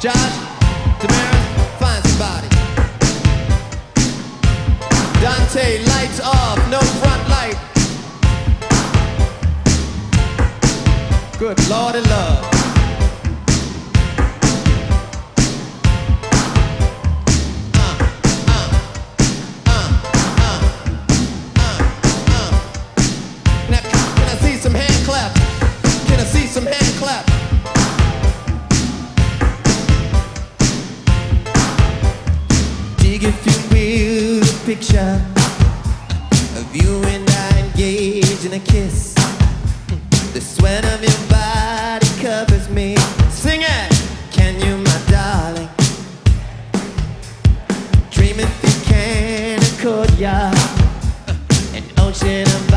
Josh, Damaris, find somebody. Dante, lights off, no front light. Good Lord of love. If you will the picture of you and I engaged in a kiss. The sweat of your body covers me. Sing it! Can you, my darling? Dreaming through can a courtyard. An ocean of